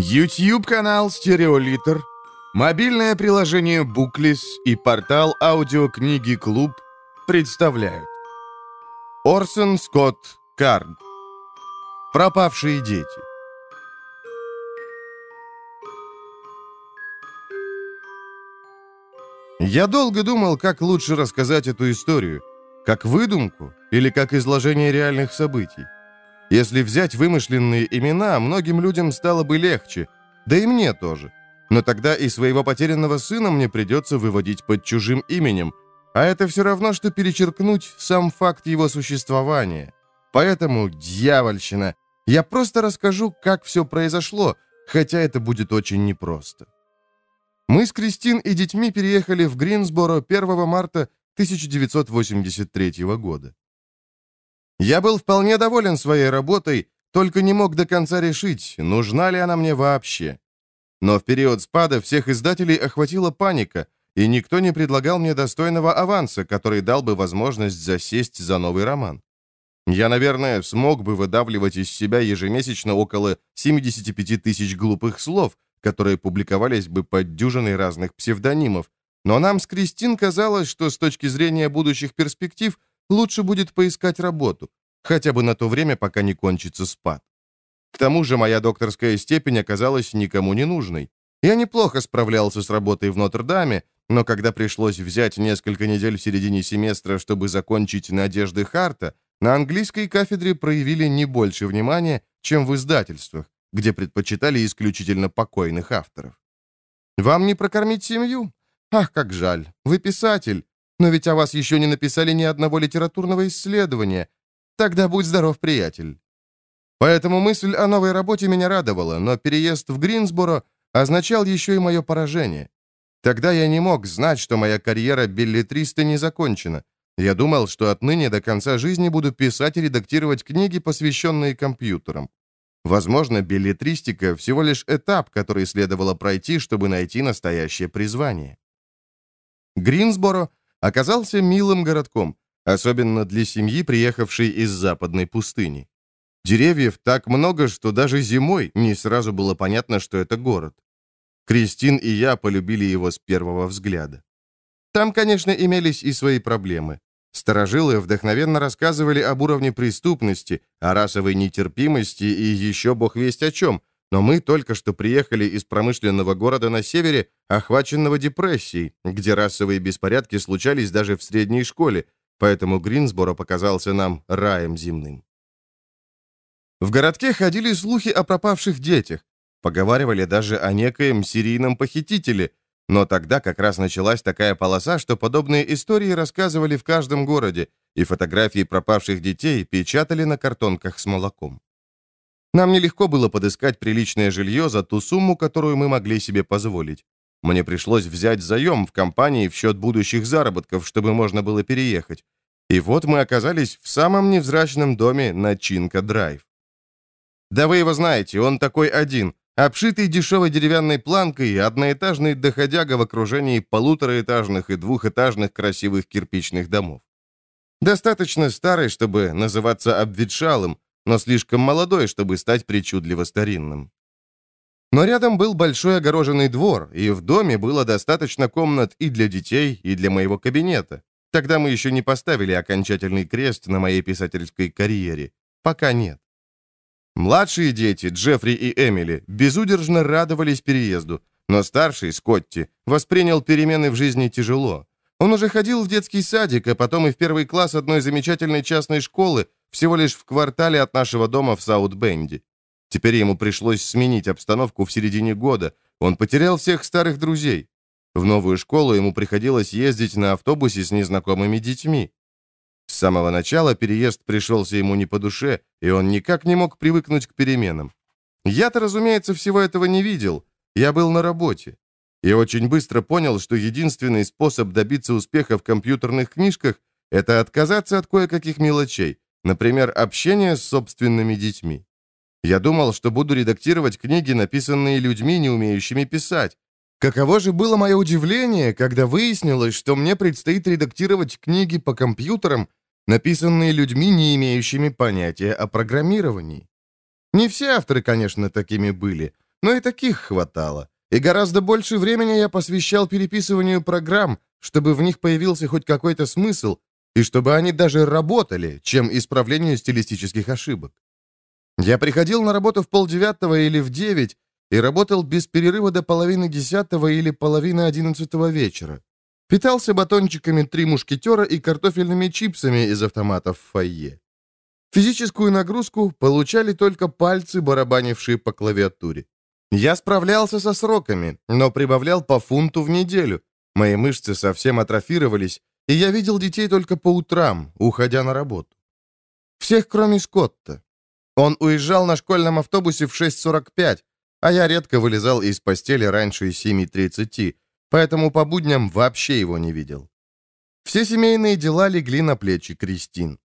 YouTube-канал «Стереолитр», мобильное приложение «Буклис» и портал аудиокниги «Клуб» представляют Орсон Скотт Кард Пропавшие дети Я долго думал, как лучше рассказать эту историю. Как выдумку или как изложение реальных событий. Если взять вымышленные имена, многим людям стало бы легче, да и мне тоже. Но тогда и своего потерянного сына мне придется выводить под чужим именем, а это все равно, что перечеркнуть сам факт его существования. Поэтому, дьявольщина, я просто расскажу, как все произошло, хотя это будет очень непросто. Мы с Кристин и детьми переехали в Гринсборо 1 марта 1983 года. Я был вполне доволен своей работой, только не мог до конца решить, нужна ли она мне вообще. Но в период спада всех издателей охватила паника, и никто не предлагал мне достойного аванса, который дал бы возможность засесть за новый роман. Я, наверное, смог бы выдавливать из себя ежемесячно около 75 тысяч глупых слов, которые публиковались бы под дюжиной разных псевдонимов, но нам с Кристин казалось, что с точки зрения будущих перспектив лучше будет поискать работу, хотя бы на то время, пока не кончится спад. К тому же моя докторская степень оказалась никому не нужной. Я неплохо справлялся с работой в Нотр-Даме, но когда пришлось взять несколько недель в середине семестра, чтобы закончить «Надежды Харта», на английской кафедре проявили не больше внимания, чем в издательствах, где предпочитали исключительно покойных авторов. «Вам не прокормить семью? Ах, как жаль! Вы писатель! Но ведь о вас еще не написали ни одного литературного исследования. Тогда будь здоров, приятель. Поэтому мысль о новой работе меня радовала, но переезд в Гринсборо означал еще и мое поражение. Тогда я не мог знать, что моя карьера билетриста не закончена. Я думал, что отныне до конца жизни буду писать и редактировать книги, посвященные компьютерам. Возможно, билетристика — всего лишь этап, который следовало пройти, чтобы найти настоящее призвание. Гринсборо оказался милым городком, особенно для семьи, приехавшей из западной пустыни. Деревьев так много, что даже зимой не сразу было понятно, что это город. Кристин и я полюбили его с первого взгляда. Там, конечно, имелись и свои проблемы. Старожилы вдохновенно рассказывали об уровне преступности, о расовой нетерпимости и еще бог весть о чем, но мы только что приехали из промышленного города на севере, охваченного депрессией, где расовые беспорядки случались даже в средней школе, поэтому Гринсборо показался нам раем земным. В городке ходили слухи о пропавших детях, поговаривали даже о некоем серийном похитителе, но тогда как раз началась такая полоса, что подобные истории рассказывали в каждом городе, и фотографии пропавших детей печатали на картонках с молоком. Нам нелегко было подыскать приличное жилье за ту сумму, которую мы могли себе позволить. Мне пришлось взять заем в компании в счет будущих заработков, чтобы можно было переехать. И вот мы оказались в самом невзрачном доме на Чинка-драйв. Да вы его знаете, он такой один, обшитый дешевой деревянной планкой, одноэтажный доходяга в окружении полутораэтажных и двухэтажных красивых кирпичных домов. Достаточно старый, чтобы называться обветшалым, но слишком молодой, чтобы стать причудливо старинным. Но рядом был большой огороженный двор, и в доме было достаточно комнат и для детей, и для моего кабинета. Тогда мы еще не поставили окончательный крест на моей писательской карьере. Пока нет. Младшие дети, Джеффри и Эмили, безудержно радовались переезду, но старший, Скотти, воспринял перемены в жизни тяжело. Он уже ходил в детский садик, а потом и в первый класс одной замечательной частной школы, всего лишь в квартале от нашего дома в Саут-Бенде. Теперь ему пришлось сменить обстановку в середине года. Он потерял всех старых друзей. В новую школу ему приходилось ездить на автобусе с незнакомыми детьми. С самого начала переезд пришелся ему не по душе, и он никак не мог привыкнуть к переменам. Я-то, разумеется, всего этого не видел. Я был на работе. И очень быстро понял, что единственный способ добиться успеха в компьютерных книжках – это отказаться от кое-каких мелочей, Например, общение с собственными детьми. Я думал, что буду редактировать книги, написанные людьми, не умеющими писать. Каково же было мое удивление, когда выяснилось, что мне предстоит редактировать книги по компьютерам, написанные людьми, не имеющими понятия о программировании. Не все авторы, конечно, такими были, но и таких хватало. И гораздо больше времени я посвящал переписыванию программ, чтобы в них появился хоть какой-то смысл, и чтобы они даже работали, чем исправлению стилистических ошибок. Я приходил на работу в полдевятого или в девять и работал без перерыва до половины десятого или половины одиннадцатого вечера. Питался батончиками «Три мушкетера» и картофельными чипсами из автоматов в фойе. Физическую нагрузку получали только пальцы, барабанившие по клавиатуре. Я справлялся со сроками, но прибавлял по фунту в неделю. Мои мышцы совсем атрофировались, и я видел детей только по утрам, уходя на работу. Всех, кроме Скотта. Он уезжал на школьном автобусе в 6.45, а я редко вылезал из постели раньше 7.30, поэтому по будням вообще его не видел. Все семейные дела легли на плечи Кристин.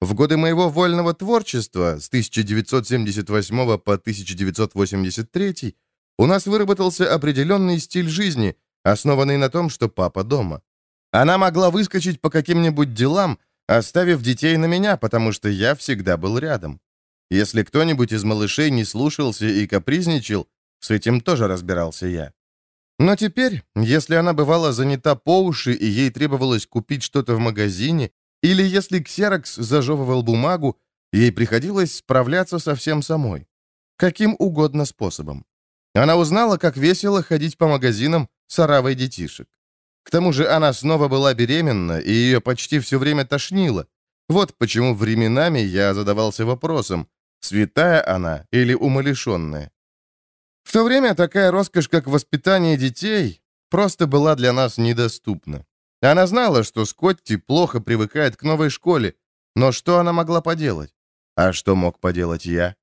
В годы моего вольного творчества с 1978 по 1983 у нас выработался определенный стиль жизни, основанный на том, что папа дома. Она могла выскочить по каким-нибудь делам, оставив детей на меня, потому что я всегда был рядом. Если кто-нибудь из малышей не слушался и капризничал, с этим тоже разбирался я. Но теперь, если она бывала занята по уши и ей требовалось купить что-то в магазине, или если Ксерокс зажевывал бумагу, ей приходилось справляться со всем самой. Каким угодно способом. Она узнала, как весело ходить по магазинам с оравой детишек. К тому же она снова была беременна, и ее почти все время тошнило. Вот почему временами я задавался вопросом, святая она или умалишенная. В то время такая роскошь, как воспитание детей, просто была для нас недоступна. Она знала, что Скотти плохо привыкает к новой школе, но что она могла поделать? А что мог поделать я?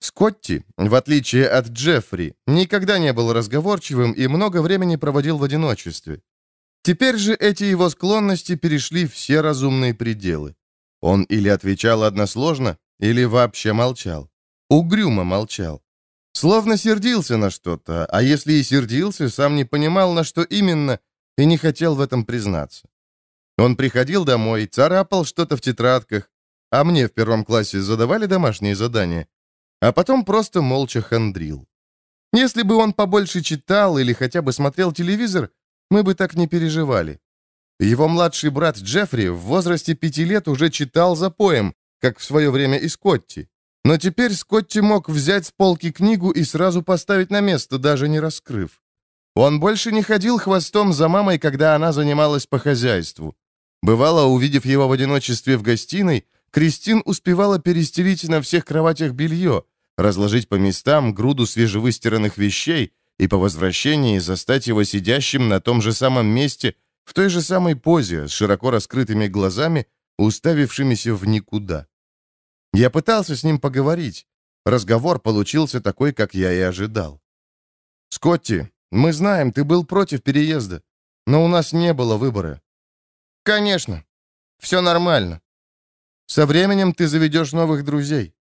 Скотти, в отличие от Джеффри, никогда не был разговорчивым и много времени проводил в одиночестве. Теперь же эти его склонности перешли все разумные пределы. Он или отвечал односложно, или вообще молчал. Угрюмо молчал. Словно сердился на что-то, а если и сердился, сам не понимал, на что именно, и не хотел в этом признаться. Он приходил домой, царапал что-то в тетрадках, а мне в первом классе задавали домашние задания, а потом просто молча хандрил. Если бы он побольше читал или хотя бы смотрел телевизор, мы бы так не переживали. Его младший брат Джеффри в возрасте пяти лет уже читал за поем, как в свое время и Скотти. Но теперь Скотти мог взять с полки книгу и сразу поставить на место, даже не раскрыв. Он больше не ходил хвостом за мамой, когда она занималась по хозяйству. Бывало, увидев его в одиночестве в гостиной, Кристин успевала перестелить на всех кроватях белье, разложить по местам груду свежевыстиранных вещей и по возвращении застать его сидящим на том же самом месте, в той же самой позе, с широко раскрытыми глазами, уставившимися в никуда. Я пытался с ним поговорить. Разговор получился такой, как я и ожидал. «Скотти, мы знаем, ты был против переезда, но у нас не было выбора». «Конечно. Все нормально. Со временем ты заведешь новых друзей.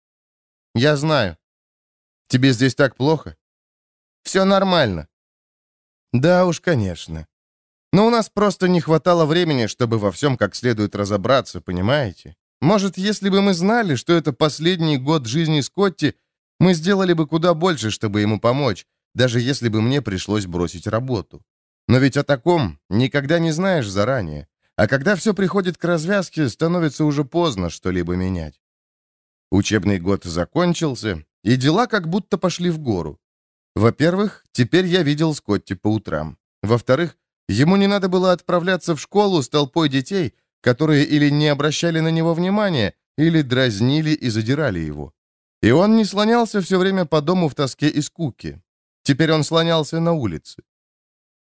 Я знаю. Тебе здесь так плохо?» «Все нормально». «Да уж, конечно. Но у нас просто не хватало времени, чтобы во всем как следует разобраться, понимаете? Может, если бы мы знали, что это последний год жизни Скотти, мы сделали бы куда больше, чтобы ему помочь, даже если бы мне пришлось бросить работу. Но ведь о таком никогда не знаешь заранее. А когда все приходит к развязке, становится уже поздно что-либо менять. Учебный год закончился, и дела как будто пошли в гору. Во-первых, теперь я видел Скотти по утрам. Во-вторых, ему не надо было отправляться в школу с толпой детей, которые или не обращали на него внимания, или дразнили и задирали его. И он не слонялся все время по дому в тоске и скуке. Теперь он слонялся на улице.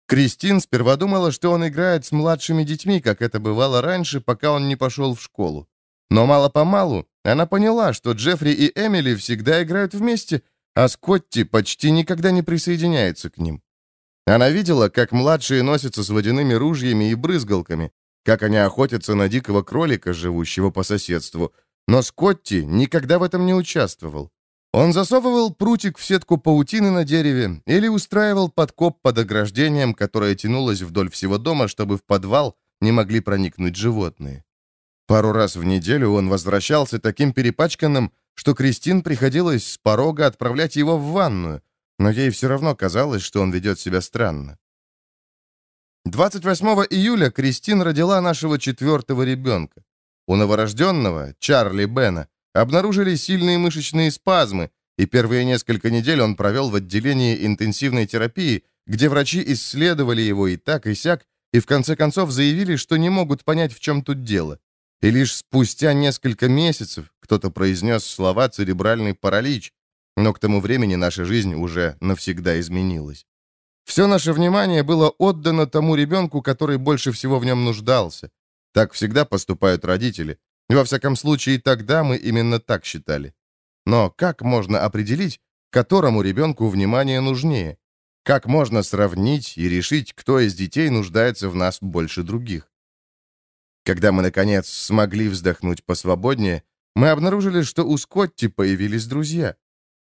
Кристин сперва думала, что он играет с младшими детьми, как это бывало раньше, пока он не пошел в школу. Но мало-помалу она поняла, что Джеффри и Эмили всегда играют вместе, а Скотти почти никогда не присоединяется к ним. Она видела, как младшие носятся с водяными ружьями и брызгалками, как они охотятся на дикого кролика, живущего по соседству. Но Скотти никогда в этом не участвовал. Он засовывал прутик в сетку паутины на дереве или устраивал подкоп под ограждением, которое тянулось вдоль всего дома, чтобы в подвал не могли проникнуть животные. Пару раз в неделю он возвращался таким перепачканным, что Кристин приходилось с порога отправлять его в ванную, но ей все равно казалось, что он ведет себя странно. 28 июля Кристин родила нашего четвертого ребенка. У новорожденного, Чарли Бена, обнаружили сильные мышечные спазмы, и первые несколько недель он провел в отделении интенсивной терапии, где врачи исследовали его и так, и сяк, и в конце концов заявили, что не могут понять, в чем тут дело. И лишь спустя несколько месяцев кто-то произнес слова «церебральный паралич», но к тому времени наша жизнь уже навсегда изменилась. Все наше внимание было отдано тому ребенку, который больше всего в нем нуждался. Так всегда поступают родители. Во всяком случае, тогда мы именно так считали. Но как можно определить, которому ребенку внимание нужнее? Как можно сравнить и решить, кто из детей нуждается в нас больше других? Когда мы, наконец, смогли вздохнуть посвободнее, мы обнаружили, что у Скотти появились друзья.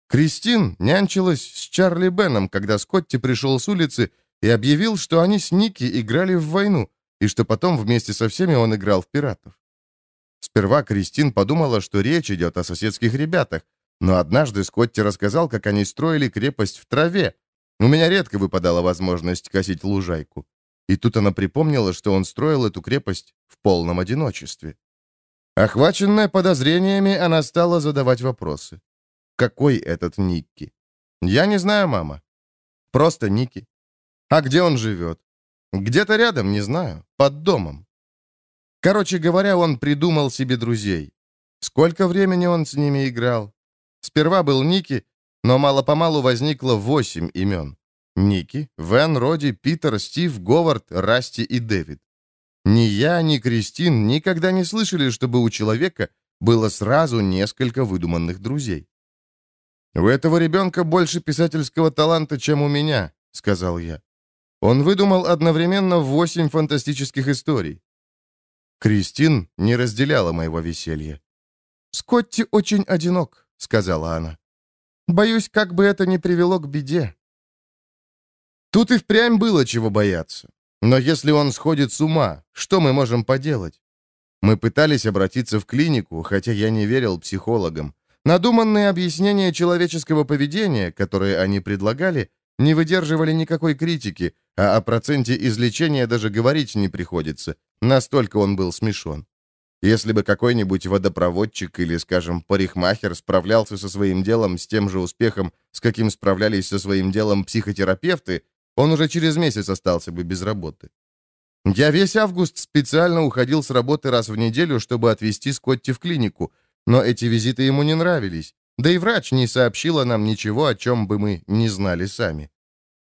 Кристин нянчилась с Чарли Беном, когда Скотти пришел с улицы и объявил, что они с Ники играли в войну, и что потом вместе со всеми он играл в пиратов. Сперва Кристин подумала, что речь идет о соседских ребятах, но однажды Скотти рассказал, как они строили крепость в траве. У меня редко выпадала возможность косить лужайку. И тут она припомнила, что он строил эту крепость в полном одиночестве. Охваченная подозрениями, она стала задавать вопросы. Какой этот Никки? Я не знаю, мама. Просто Ники. А где он живет? Где-то рядом, не знаю. Под домом. Короче говоря, он придумал себе друзей. Сколько времени он с ними играл? Сперва был Ники, но мало-помалу возникло восемь имен. Ники, Вен, Роди, Питер, Стив, Говард, Расти и Дэвид. Ни я, ни Кристин никогда не слышали, чтобы у человека было сразу несколько выдуманных друзей. «У этого ребенка больше писательского таланта, чем у меня», — сказал я. Он выдумал одновременно восемь фантастических историй. Кристин не разделяла моего веселья. «Скотти очень одинок», — сказала она. «Боюсь, как бы это ни привело к беде». Тут и впрямь было чего бояться. Но если он сходит с ума, что мы можем поделать? Мы пытались обратиться в клинику, хотя я не верил психологам. Надуманные объяснения человеческого поведения, которые они предлагали, не выдерживали никакой критики, а о проценте излечения даже говорить не приходится. Настолько он был смешон. Если бы какой-нибудь водопроводчик или, скажем, парикмахер справлялся со своим делом с тем же успехом, с каким справлялись со своим делом психотерапевты, он уже через месяц остался бы без работы. Я весь август специально уходил с работы раз в неделю, чтобы отвезти Скотти в клинику, но эти визиты ему не нравились. Да и врач не сообщила нам ничего, о чем бы мы не знали сами.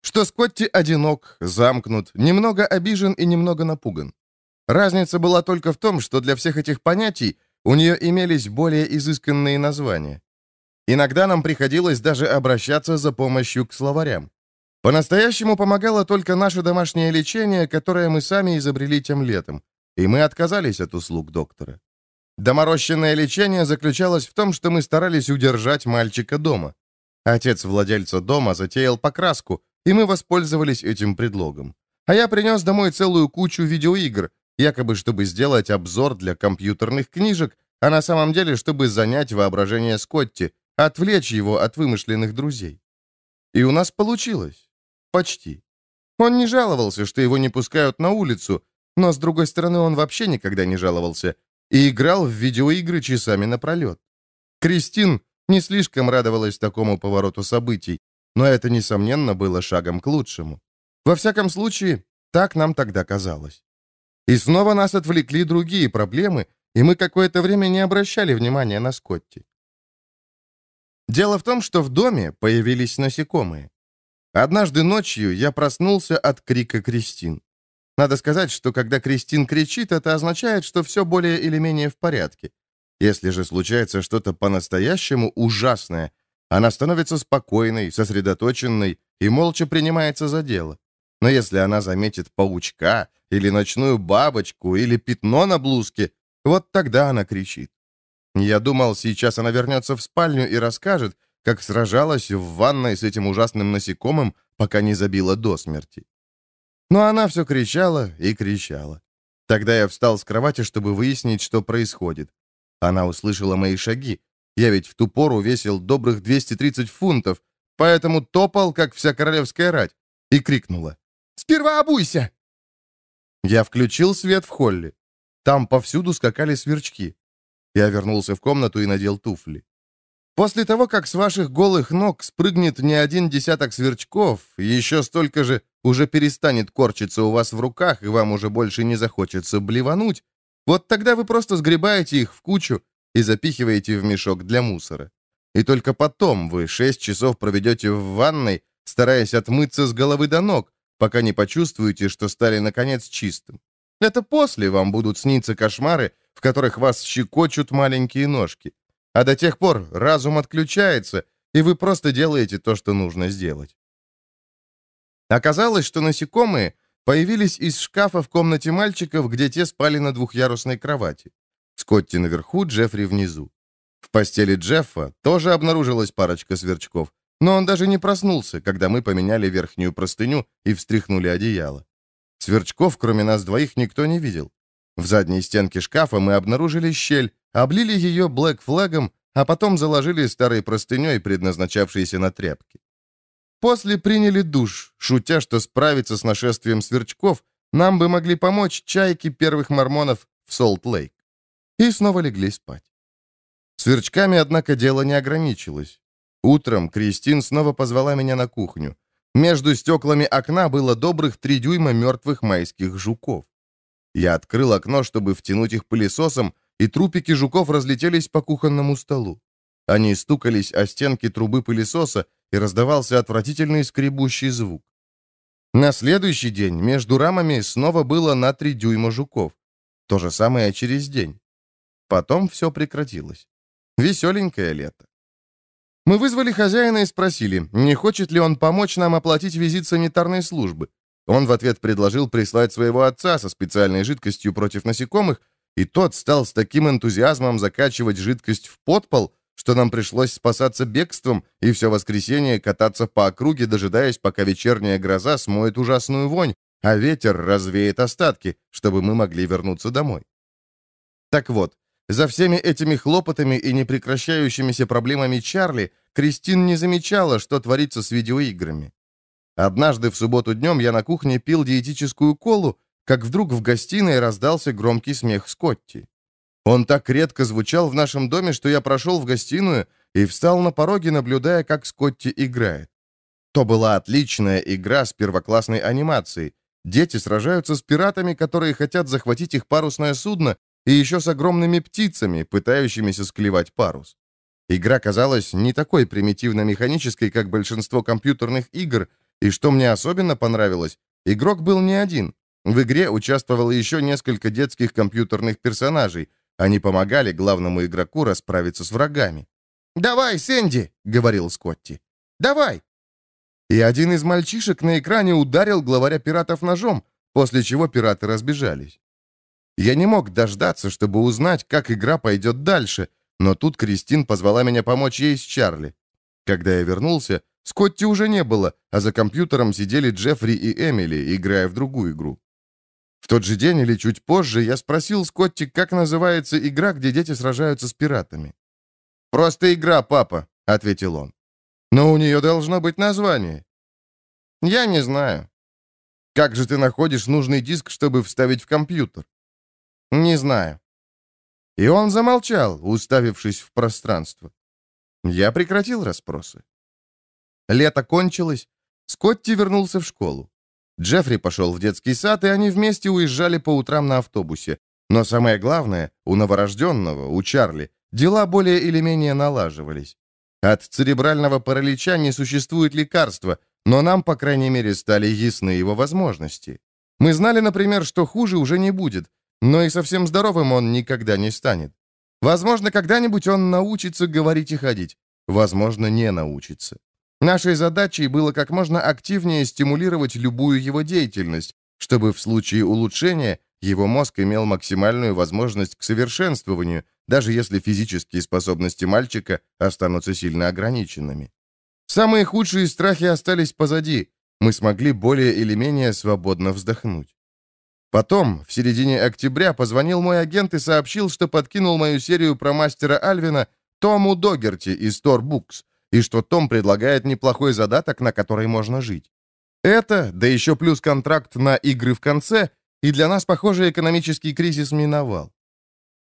Что Скотти одинок, замкнут, немного обижен и немного напуган. Разница была только в том, что для всех этих понятий у нее имелись более изысканные названия. Иногда нам приходилось даже обращаться за помощью к словарям. По-настоящему помогало только наше домашнее лечение, которое мы сами изобрели тем летом, и мы отказались от услуг доктора. Доморощенное лечение заключалось в том, что мы старались удержать мальчика дома. Отец владельца дома затеял покраску, и мы воспользовались этим предлогом. А я принес домой целую кучу видеоигр, якобы чтобы сделать обзор для компьютерных книжек, а на самом деле, чтобы занять воображение Скотти, отвлечь его от вымышленных друзей. И у нас получилось. Почти. Он не жаловался, что его не пускают на улицу, но, с другой стороны, он вообще никогда не жаловался, и играл в видеоигры часами напролет. Кристин не слишком радовалась такому повороту событий, но это, несомненно, было шагом к лучшему. Во всяком случае, так нам тогда казалось. И снова нас отвлекли другие проблемы, и мы какое-то время не обращали внимания на Скотти. Дело в том, что в доме появились насекомые. Однажды ночью я проснулся от крика Кристин. Надо сказать, что когда Кристин кричит, это означает, что все более или менее в порядке. Если же случается что-то по-настоящему ужасное, она становится спокойной, сосредоточенной и молча принимается за дело. Но если она заметит паучка, или ночную бабочку, или пятно на блузке, вот тогда она кричит. Я думал, сейчас она вернется в спальню и расскажет, как сражалась в ванной с этим ужасным насекомым, пока не забила до смерти. Но она все кричала и кричала. Тогда я встал с кровати, чтобы выяснить, что происходит. Она услышала мои шаги. Я ведь в ту пору весил добрых 230 фунтов, поэтому топал, как вся королевская рать, и крикнула. «Сперва обуйся!» Я включил свет в холле. Там повсюду скакали сверчки. Я вернулся в комнату и надел туфли. После того, как с ваших голых ног спрыгнет не один десяток сверчков, еще столько же уже перестанет корчиться у вас в руках, и вам уже больше не захочется блевануть, вот тогда вы просто сгребаете их в кучу и запихиваете в мешок для мусора. И только потом вы шесть часов проведете в ванной, стараясь отмыться с головы до ног, пока не почувствуете, что стали наконец чистым. Это после вам будут сниться кошмары, в которых вас щекочут маленькие ножки. А до тех пор разум отключается, и вы просто делаете то, что нужно сделать. Оказалось, что насекомые появились из шкафа в комнате мальчиков, где те спали на двухъярусной кровати. Скотти наверху, Джеффри внизу. В постели Джеффа тоже обнаружилась парочка сверчков, но он даже не проснулся, когда мы поменяли верхнюю простыню и встряхнули одеяло. Сверчков, кроме нас двоих, никто не видел. В задней стенке шкафа мы обнаружили щель, облили ее блэк-флагом, а потом заложили старой простыней, предназначавшейся на тряпки. После приняли душ, шутя, что справиться с нашествием сверчков нам бы могли помочь чайки первых мормонов в Солт-Лейк. И снова легли спать. Сверчками, однако, дело не ограничилось. Утром Кристин снова позвала меня на кухню. Между стеклами окна было добрых три дюйма мертвых майских жуков. Я открыл окно, чтобы втянуть их пылесосом, и трупики жуков разлетелись по кухонному столу. Они стукались о стенки трубы пылесоса, и раздавался отвратительный скребущий звук. На следующий день между рамами снова было на три дюйма жуков. То же самое через день. Потом все прекратилось. Веселенькое лето. Мы вызвали хозяина и спросили, не хочет ли он помочь нам оплатить визит санитарной службы. Он в ответ предложил прислать своего отца со специальной жидкостью против насекомых, и тот стал с таким энтузиазмом закачивать жидкость в подпол, что нам пришлось спасаться бегством и все воскресенье кататься по округе, дожидаясь, пока вечерняя гроза смоет ужасную вонь, а ветер развеет остатки, чтобы мы могли вернуться домой. Так вот, за всеми этими хлопотами и непрекращающимися проблемами Чарли Кристин не замечала, что творится с видеоиграми. Однажды в субботу днем я на кухне пил диетическую колу, как вдруг в гостиной раздался громкий смех Скотти. Он так редко звучал в нашем доме, что я прошел в гостиную и встал на пороге, наблюдая, как Скотти играет. То была отличная игра с первоклассной анимацией. Дети сражаются с пиратами, которые хотят захватить их парусное судно, и еще с огромными птицами, пытающимися склевать парус. Игра казалась не такой примитивно-механической, как большинство компьютерных игр, и что мне особенно понравилось, игрок был не один. В игре участвовало еще несколько детских компьютерных персонажей — они помогали главному игроку расправиться с врагами. «Давай, Сэнди!» — говорил Скотти. «Давай!» И один из мальчишек на экране ударил главаря пиратов ножом, после чего пираты разбежались. Я не мог дождаться, чтобы узнать, как игра пойдет дальше, но тут Кристин позвала меня помочь ей с Чарли. Когда я вернулся, Скотти уже не было, а за компьютером сидели Джеффри и Эмили, играя в другую игру. В тот же день или чуть позже я спросил Скотти, как называется игра, где дети сражаются с пиратами. «Просто игра, папа», — ответил он. «Но у нее должно быть название». «Я не знаю». «Как же ты находишь нужный диск, чтобы вставить в компьютер?» «Не знаю». И он замолчал, уставившись в пространство. Я прекратил расспросы. Лето кончилось, Скотти вернулся в школу. Джеффри пошел в детский сад, и они вместе уезжали по утрам на автобусе. Но самое главное, у новорожденного, у Чарли, дела более или менее налаживались. От церебрального паралича не существует лекарства, но нам, по крайней мере, стали ясны его возможности. Мы знали, например, что хуже уже не будет, но и совсем здоровым он никогда не станет. Возможно, когда-нибудь он научится говорить и ходить. Возможно, не научится. Нашей задачей было как можно активнее стимулировать любую его деятельность, чтобы в случае улучшения его мозг имел максимальную возможность к совершенствованию, даже если физические способности мальчика останутся сильно ограниченными. Самые худшие страхи остались позади. Мы смогли более или менее свободно вздохнуть. Потом, в середине октября, позвонил мой агент и сообщил, что подкинул мою серию про мастера Альвина Тому Догерти из Books, и что Том предлагает неплохой задаток, на который можно жить. Это, да еще плюс контракт на игры в конце, и для нас, похоже, экономический кризис миновал.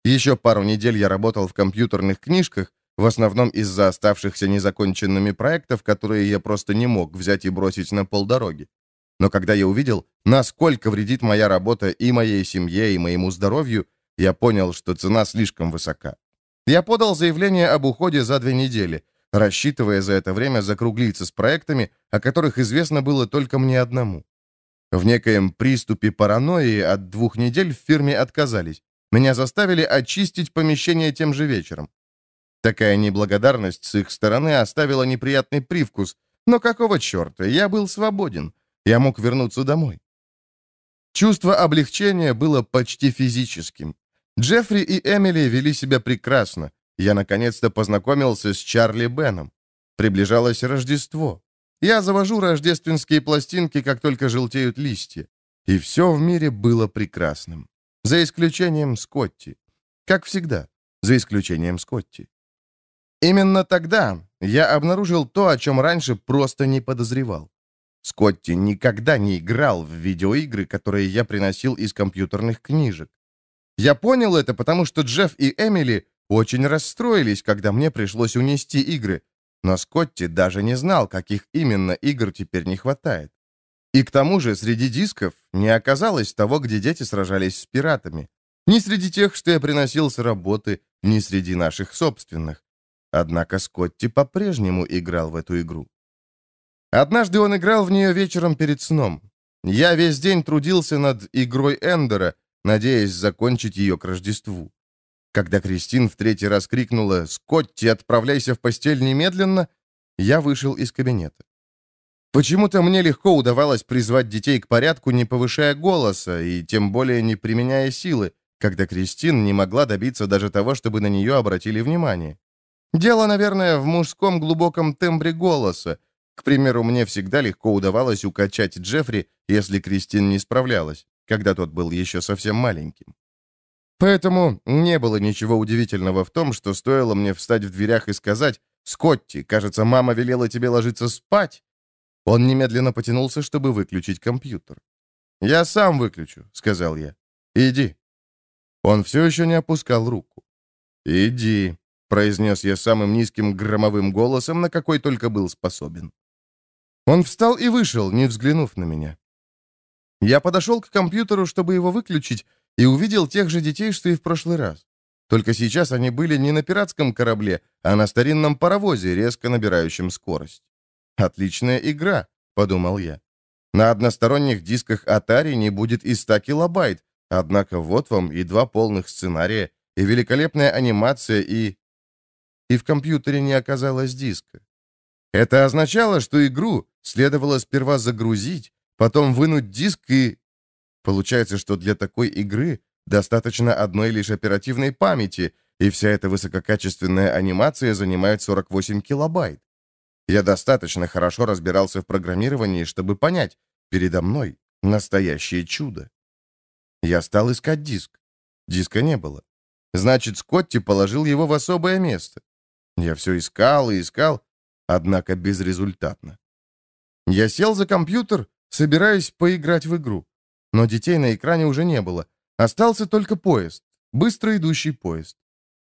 Еще пару недель я работал в компьютерных книжках, в основном из-за оставшихся незаконченными проектов, которые я просто не мог взять и бросить на полдороги. Но когда я увидел, насколько вредит моя работа и моей семье, и моему здоровью, я понял, что цена слишком высока. Я подал заявление об уходе за две недели, рассчитывая за это время закруглиться с проектами, о которых известно было только мне одному. В некоем приступе паранойи от двух недель в фирме отказались. Меня заставили очистить помещение тем же вечером. Такая неблагодарность с их стороны оставила неприятный привкус, но какого черта, я был свободен. Я мог вернуться домой. Чувство облегчения было почти физическим. Джеффри и Эмили вели себя прекрасно. Я наконец-то познакомился с Чарли Беном. Приближалось Рождество. Я завожу рождественские пластинки, как только желтеют листья. И все в мире было прекрасным. За исключением Скотти. Как всегда, за исключением Скотти. Именно тогда я обнаружил то, о чем раньше просто не подозревал. Скотти никогда не играл в видеоигры, которые я приносил из компьютерных книжек. Я понял это, потому что Джефф и Эмили очень расстроились, когда мне пришлось унести игры, но Скотти даже не знал, каких именно игр теперь не хватает. И к тому же среди дисков не оказалось того, где дети сражались с пиратами. Ни среди тех, что я приносил с работы, ни среди наших собственных. Однако Скотти по-прежнему играл в эту игру. Однажды он играл в нее вечером перед сном. Я весь день трудился над игрой Эндера, надеясь закончить ее к Рождеству. Когда Кристин в третий раз крикнула «Скотти, отправляйся в постель немедленно!», я вышел из кабинета. Почему-то мне легко удавалось призвать детей к порядку, не повышая голоса и тем более не применяя силы, когда Кристин не могла добиться даже того, чтобы на нее обратили внимание. Дело, наверное, в мужском глубоком тембре голоса, к примеру, мне всегда легко удавалось укачать Джеффри, если Кристин не справлялась, когда тот был еще совсем маленьким. Поэтому не было ничего удивительного в том, что стоило мне встать в дверях и сказать «Скотти, кажется, мама велела тебе ложиться спать». Он немедленно потянулся, чтобы выключить компьютер. «Я сам выключу», — сказал я. «Иди». Он все еще не опускал руку. «Иди», — произнес я самым низким громовым голосом, на какой только был способен. Он встал и вышел, не взглянув на меня. Я подошел к компьютеру, чтобы его выключить, и увидел тех же детей, что и в прошлый раз. Только сейчас они были не на пиратском корабле, а на старинном паровозе, резко набирающем скорость. «Отличная игра», — подумал я. На односторонних дисках Atari не будет и 100 килобайт, однако вот вам и два полных сценария, и великолепная анимация, и... И в компьютере не оказалось диска. Это означало, что игру следовало сперва загрузить, потом вынуть диск и... Получается, что для такой игры достаточно одной лишь оперативной памяти, и вся эта высококачественная анимация занимает 48 килобайт. Я достаточно хорошо разбирался в программировании, чтобы понять, передо мной настоящее чудо. Я стал искать диск. Диска не было. Значит, Скотти положил его в особое место. Я все искал и искал, однако безрезультатно. Я сел за компьютер, собираясь поиграть в игру. Но детей на экране уже не было. Остался только поезд, быстро идущий поезд.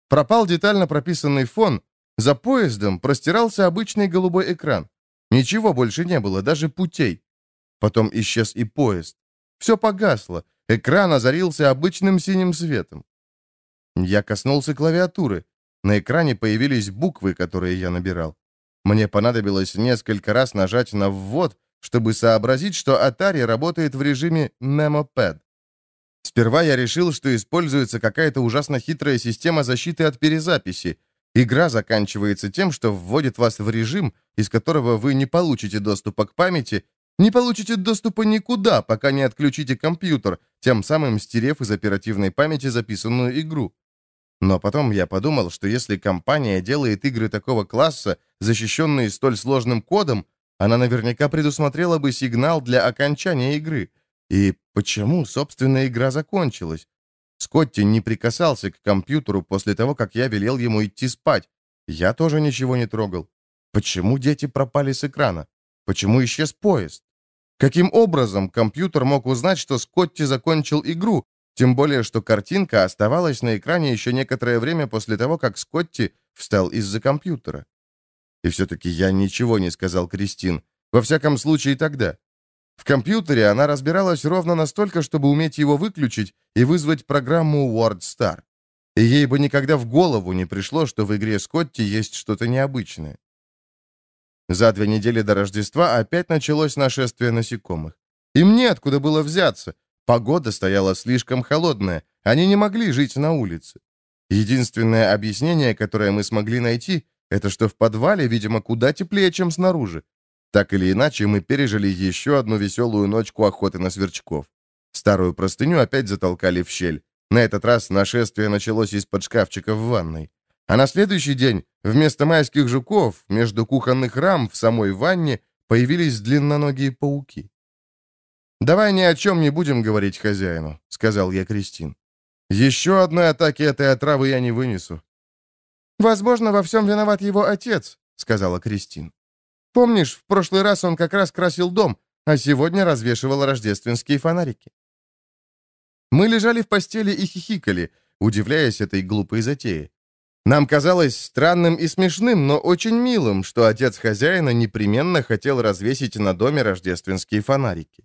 Пропал детально прописанный фон, за поездом простирался обычный голубой экран. Ничего больше не было, даже путей. Потом исчез и поезд. Все погасло, экран озарился обычным синим светом. Я коснулся клавиатуры. На экране появились буквы, которые я набирал. Мне понадобилось несколько раз нажать на ввод, чтобы сообразить, что Atari работает в режиме MemoPad. Сперва я решил, что используется какая-то ужасно хитрая система защиты от перезаписи. Игра заканчивается тем, что вводит вас в режим, из которого вы не получите доступа к памяти, не получите доступа никуда, пока не отключите компьютер, тем самым стерев из оперативной памяти записанную игру. Но потом я подумал, что если компания делает игры такого класса, защищенные столь сложным кодом, она наверняка предусмотрела бы сигнал для окончания игры. И почему, собственно, игра закончилась? Скотти не прикасался к компьютеру после того, как я велел ему идти спать. Я тоже ничего не трогал. Почему дети пропали с экрана? Почему исчез поезд? Каким образом компьютер мог узнать, что Скотти закончил игру, тем более, что картинка оставалась на экране еще некоторое время после того, как Скотти встал из-за компьютера? И все-таки я ничего не сказал Кристин, во всяком случае тогда. В компьютере она разбиралась ровно настолько, чтобы уметь его выключить и вызвать программу WordStar. И ей бы никогда в голову не пришло, что в игре Скотти есть что-то необычное. За две недели до Рождества опять началось нашествие насекомых. Им неоткуда было взяться. Погода стояла слишком холодная, они не могли жить на улице. Единственное объяснение, которое мы смогли найти, это что в подвале, видимо, куда теплее, чем снаружи. Так или иначе, мы пережили еще одну веселую ночку охоты на сверчков. Старую простыню опять затолкали в щель. На этот раз нашествие началось из-под шкафчика в ванной. А на следующий день вместо майских жуков между кухонных рам в самой ванне появились длинноногие пауки. «Давай ни о чем не будем говорить хозяину», — сказал я Кристин. «Еще одной атаки этой отравы я не вынесу». «Возможно, во всем виноват его отец», — сказала Кристин. «Помнишь, в прошлый раз он как раз красил дом, а сегодня развешивал рождественские фонарики». Мы лежали в постели и хихикали, удивляясь этой глупой затее. Нам казалось странным и смешным, но очень милым, что отец хозяина непременно хотел развесить на доме рождественские фонарики.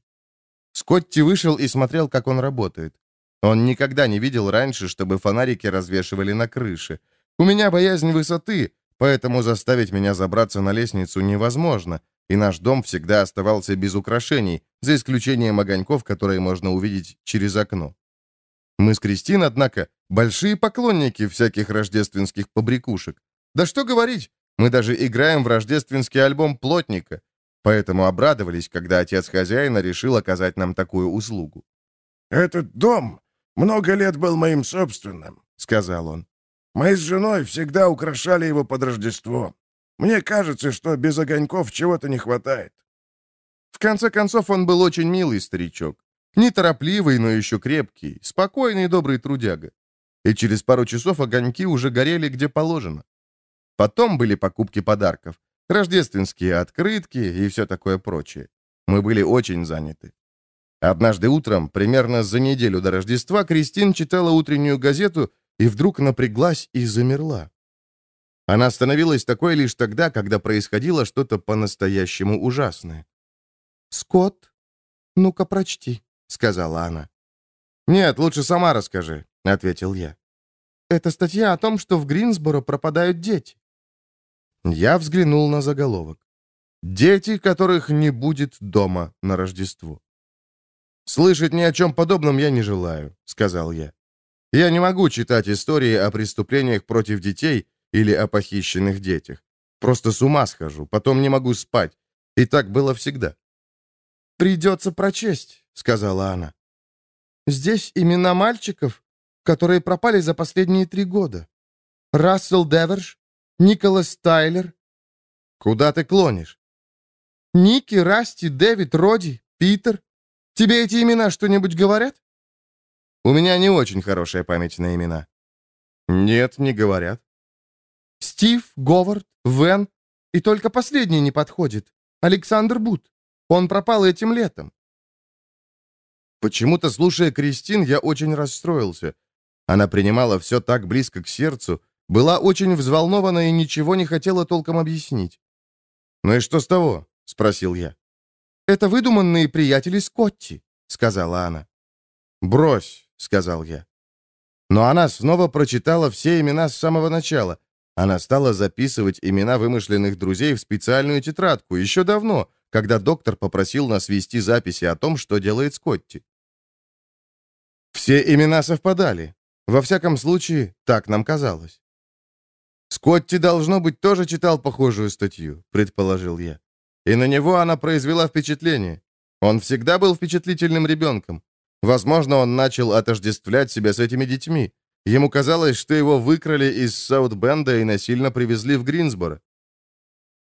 Скотти вышел и смотрел, как он работает. Он никогда не видел раньше, чтобы фонарики развешивали на крыше. У меня боязнь высоты, поэтому заставить меня забраться на лестницу невозможно, и наш дом всегда оставался без украшений, за исключением огоньков, которые можно увидеть через окно. Мы с Кристин, однако, большие поклонники всяких рождественских побрякушек. Да что говорить, мы даже играем в рождественский альбом «Плотника», поэтому обрадовались, когда отец хозяина решил оказать нам такую услугу. «Этот дом много лет был моим собственным», — сказал он. «Мы с женой всегда украшали его под Рождество. Мне кажется, что без огоньков чего-то не хватает». В конце концов, он был очень милый старичок. Неторопливый, но еще крепкий, спокойный и добрый трудяга. И через пару часов огоньки уже горели где положено. Потом были покупки подарков, рождественские открытки и все такое прочее. Мы были очень заняты. Однажды утром, примерно за неделю до Рождества, Кристин читала утреннюю газету и вдруг напряглась и замерла. Она становилась такой лишь тогда, когда происходило что-то по-настоящему ужасное. «Скотт, ну-ка прочти», — сказала она. «Нет, лучше сама расскажи», — ответил я. «Это статья о том, что в Гринсборо пропадают дети». Я взглянул на заголовок. «Дети, которых не будет дома на Рождество». «Слышать ни о чем подобном я не желаю», — сказал я. «Я не могу читать истории о преступлениях против детей или о похищенных детях. Просто с ума схожу, потом не могу спать. И так было всегда». «Придется прочесть», сказала она. «Здесь имена мальчиков, которые пропали за последние три года. Рассел Деверш, Николас Тайлер». «Куда ты клонишь?» «Ники, Расти, Дэвид, Роди, Питер. Тебе эти имена что-нибудь говорят?» «У меня не очень хорошая память на имена». «Нет, не говорят». «Стив, Говард, Вен, и только последний не подходит. Александр Бут. Он пропал этим летом. Почему-то, слушая Кристин, я очень расстроился. Она принимала все так близко к сердцу, была очень взволнована и ничего не хотела толком объяснить. «Ну и что с того?» — спросил я. «Это выдуманные приятели Скотти», — сказала она. «Брось», — сказал я. Но она снова прочитала все имена с самого начала. Она стала записывать имена вымышленных друзей в специальную тетрадку еще давно, когда доктор попросил нас вести записи о том, что делает Скотти. Все имена совпадали. Во всяком случае, так нам казалось. «Скотти, должно быть, тоже читал похожую статью», — предположил я. И на него она произвела впечатление. Он всегда был впечатлительным ребенком. Возможно, он начал отождествлять себя с этими детьми. Ему казалось, что его выкрали из Саутбенда и насильно привезли в Гринсборо.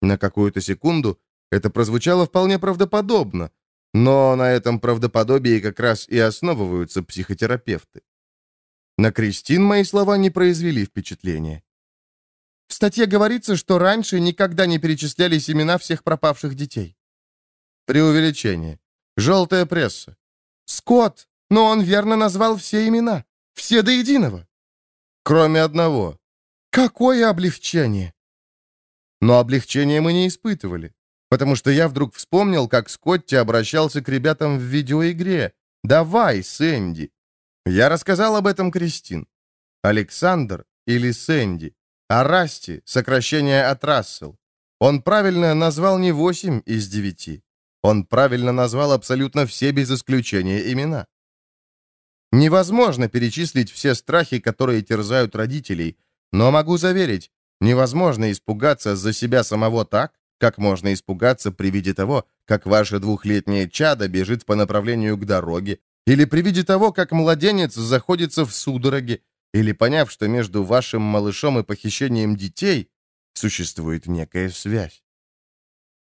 На какую-то секунду это прозвучало вполне правдоподобно, но на этом правдоподобии как раз и основываются психотерапевты. На Кристин мои слова не произвели впечатления. В статье говорится, что раньше никогда не перечислялись имена всех пропавших детей. Преувеличение. Желтая пресса. Скотт, но он верно назвал все имена. Все до единого. Кроме одного. Какое облегчение! Но облегчения мы не испытывали, потому что я вдруг вспомнил, как Скотти обращался к ребятам в видеоигре. «Давай, Сэнди!» Я рассказал об этом Кристин. Александр или Сэнди. А Расти — сокращение от Рассел. Он правильно назвал не восемь из девяти. Он правильно назвал абсолютно все без исключения имена. Невозможно перечислить все страхи, которые терзают родителей, но могу заверить, невозможно испугаться за себя самого так, как можно испугаться при виде того, как ваше двухлетнее чадо бежит по направлению к дороге, или при виде того, как младенец заходится в судороги, или поняв, что между вашим малышом и похищением детей существует некая связь.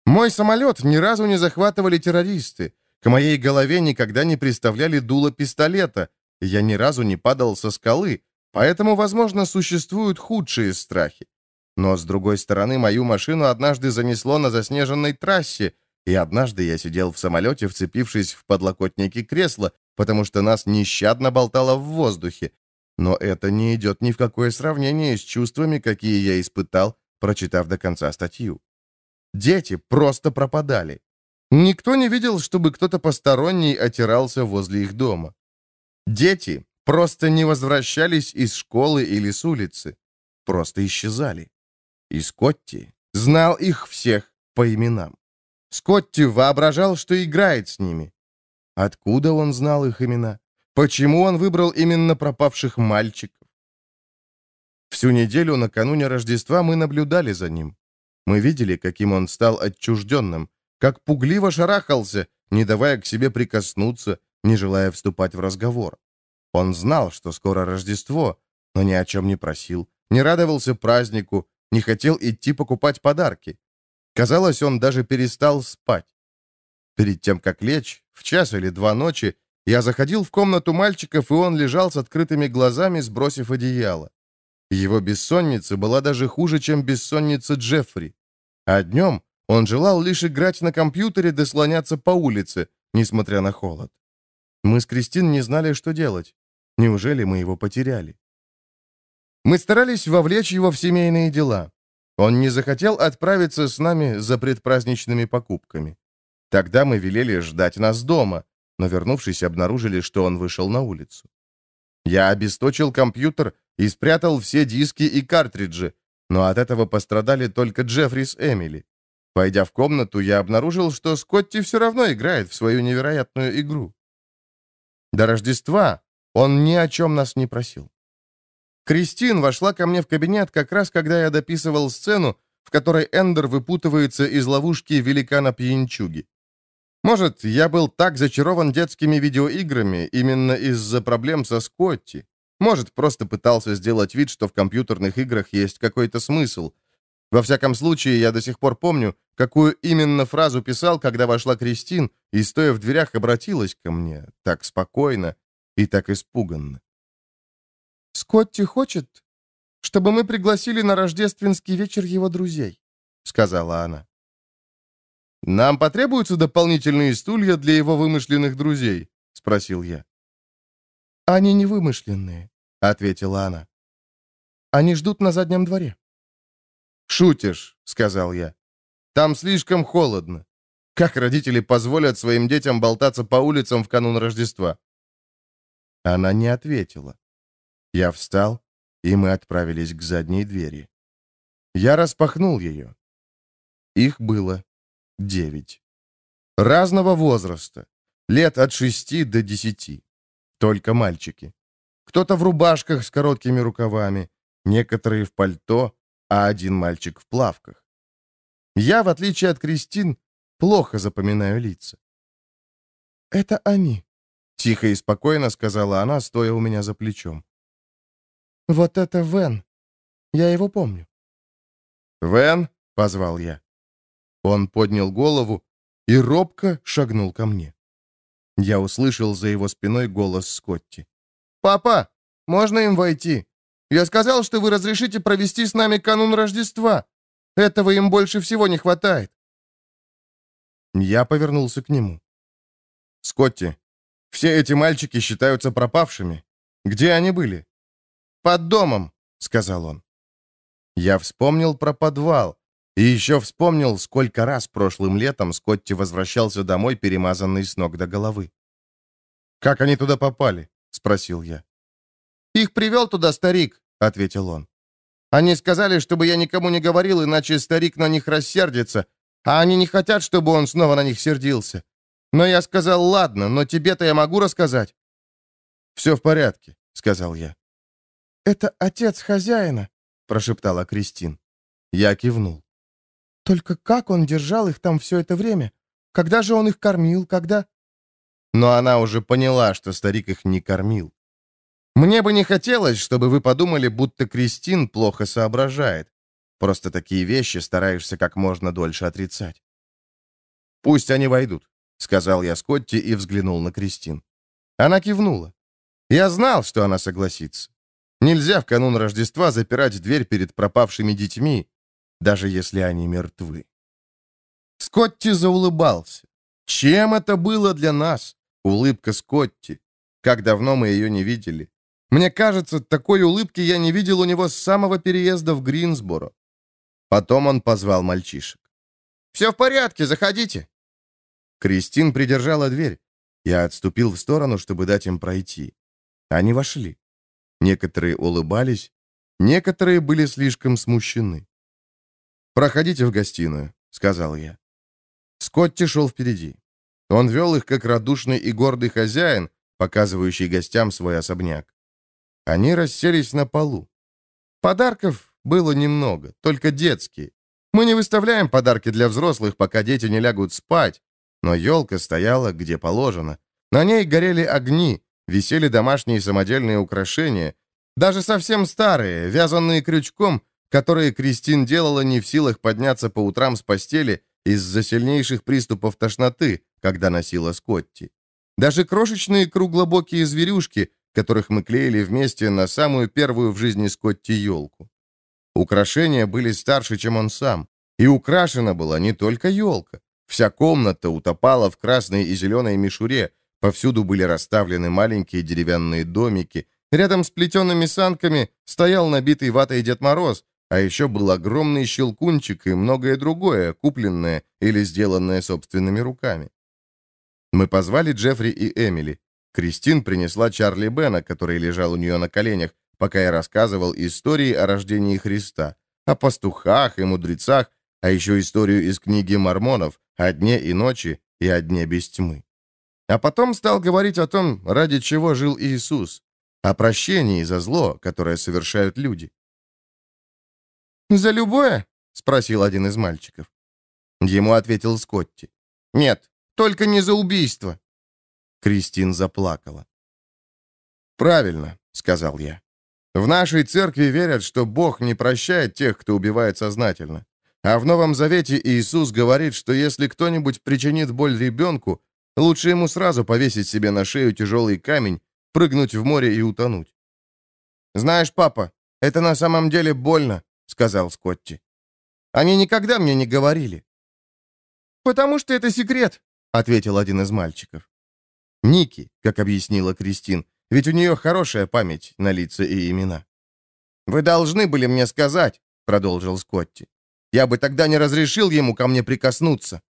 Мой самолет ни разу не захватывали террористы. К моей голове никогда не приставляли дуло пистолета. Я ни разу не падал со скалы, поэтому, возможно, существуют худшие страхи. Но, с другой стороны, мою машину однажды занесло на заснеженной трассе, и однажды я сидел в самолете, вцепившись в подлокотники кресла, потому что нас нещадно болтало в воздухе. Но это не идет ни в какое сравнение с чувствами, какие я испытал, прочитав до конца статью. Дети просто пропадали. Никто не видел, чтобы кто-то посторонний отирался возле их дома. Дети просто не возвращались из школы или с улицы. Просто исчезали. И Скотти знал их всех по именам. Скотти воображал, что играет с ними. Откуда он знал их имена? Почему он выбрал именно пропавших мальчиков? Всю неделю накануне Рождества мы наблюдали за ним. Мы видели, каким он стал отчужденным, как пугливо шарахался, не давая к себе прикоснуться, не желая вступать в разговор. Он знал, что скоро Рождество, но ни о чем не просил, не радовался празднику, не хотел идти покупать подарки. Казалось, он даже перестал спать. Перед тем, как лечь, в час или два ночи, я заходил в комнату мальчиков, и он лежал с открытыми глазами, сбросив одеяло. Его бессонница была даже хуже, чем бессонница Джеффри. А днем он желал лишь играть на компьютере да слоняться по улице, несмотря на холод. Мы с Кристин не знали, что делать. Неужели мы его потеряли? Мы старались вовлечь его в семейные дела. Он не захотел отправиться с нами за предпраздничными покупками. Тогда мы велели ждать нас дома, но, вернувшись, обнаружили, что он вышел на улицу. Я обесточил компьютер и спрятал все диски и картриджи, но от этого пострадали только Джеффри с Эмили. Пойдя в комнату, я обнаружил, что Скотти все равно играет в свою невероятную игру. До Рождества он ни о чем нас не просил. Кристин вошла ко мне в кабинет как раз, когда я дописывал сцену, в которой Эндер выпутывается из ловушки великана-пьянчуги. Может, я был так зачарован детскими видеоиграми именно из-за проблем со Скотти. Может, просто пытался сделать вид, что в компьютерных играх есть какой-то смысл. Во всяком случае, я до сих пор помню, какую именно фразу писал, когда вошла Кристин и, стоя в дверях, обратилась ко мне так спокойно и так испуганно. «Скотти хочет, чтобы мы пригласили на рождественский вечер его друзей», — сказала она. «Нам потребуются дополнительные стулья для его вымышленных друзей?» — спросил я. «Они не вымышленные», — ответила она. «Они ждут на заднем дворе». «Шутишь», — сказал я. «Там слишком холодно. Как родители позволят своим детям болтаться по улицам в канун Рождества?» Она не ответила. Я встал, и мы отправились к задней двери. Я распахнул ее. Их было девять. Разного возраста. Лет от шести до десяти. Только мальчики. Кто-то в рубашках с короткими рукавами, некоторые в пальто, а один мальчик в плавках. Я, в отличие от Кристин, плохо запоминаю лица. «Это они», — тихо и спокойно сказала она, стоя у меня за плечом. «Вот это Вен. Я его помню». «Вен?» — позвал я. Он поднял голову и робко шагнул ко мне. Я услышал за его спиной голос Скотти. «Папа, можно им войти?» Я сказал, что вы разрешите провести с нами канун Рождества. Этого им больше всего не хватает». Я повернулся к нему. «Скотти, все эти мальчики считаются пропавшими. Где они были?» «Под домом», — сказал он. Я вспомнил про подвал. И еще вспомнил, сколько раз прошлым летом Скотти возвращался домой, перемазанный с ног до головы. «Как они туда попали?» — спросил я. «Их привел туда старик», — ответил он. «Они сказали, чтобы я никому не говорил, иначе старик на них рассердится, а они не хотят, чтобы он снова на них сердился. Но я сказал, ладно, но тебе-то я могу рассказать». «Все в порядке», — сказал я. «Это отец хозяина», — прошептала Кристин. Я кивнул. «Только как он держал их там все это время? Когда же он их кормил? Когда...» Но она уже поняла, что старик их не кормил. Мне бы не хотелось, чтобы вы подумали, будто Кристин плохо соображает. Просто такие вещи стараешься как можно дольше отрицать. «Пусть они войдут», — сказал я Скотти и взглянул на Кристин. Она кивнула. Я знал, что она согласится. Нельзя в канун Рождества запирать дверь перед пропавшими детьми, даже если они мертвы. Скотти заулыбался. Чем это было для нас? Улыбка Скотти. Как давно мы ее не видели. Мне кажется, такой улыбки я не видел у него с самого переезда в Гринсборо. Потом он позвал мальчишек. «Все в порядке, заходите». Кристин придержала дверь. Я отступил в сторону, чтобы дать им пройти. Они вошли. Некоторые улыбались, некоторые были слишком смущены. «Проходите в гостиную», — сказал я. Скотти шел впереди. Он вел их как радушный и гордый хозяин, показывающий гостям свой особняк. Они расселись на полу. Подарков было немного, только детские. Мы не выставляем подарки для взрослых, пока дети не лягут спать, но елка стояла где положено. На ней горели огни, висели домашние самодельные украшения, даже совсем старые, вязанные крючком, которые Кристин делала не в силах подняться по утрам с постели из-за сильнейших приступов тошноты, когда носила Скотти. Даже крошечные круглобокие зверюшки, которых мы клеили вместе на самую первую в жизни Скотти елку. Украшения были старше, чем он сам, и украшена была не только елка. Вся комната утопала в красной и зеленой мишуре, повсюду были расставлены маленькие деревянные домики, рядом с плетеными санками стоял набитый ватой Дед Мороз, а еще был огромный щелкунчик и многое другое, купленное или сделанное собственными руками. Мы позвали Джеффри и Эмили. Кристин принесла Чарли Бена, который лежал у нее на коленях, пока я рассказывал истории о рождении Христа, о пастухах и мудрецах, а еще историю из книги Мормонов о дне и ночи и о дне без тьмы. А потом стал говорить о том, ради чего жил Иисус, о прощении за зло, которое совершают люди. «За любое?» — спросил один из мальчиков. Ему ответил Скотти. «Нет, только не за убийство». Кристин заплакала. «Правильно», — сказал я. «В нашей церкви верят, что Бог не прощает тех, кто убивает сознательно. А в Новом Завете Иисус говорит, что если кто-нибудь причинит боль ребенку, лучше ему сразу повесить себе на шею тяжелый камень, прыгнуть в море и утонуть». «Знаешь, папа, это на самом деле больно», — сказал Скотти. «Они никогда мне не говорили». «Потому что это секрет», — ответил один из мальчиков. Ники, как объяснила Кристин, ведь у нее хорошая память на лица и имена. «Вы должны были мне сказать», — продолжил Скотти. «Я бы тогда не разрешил ему ко мне прикоснуться».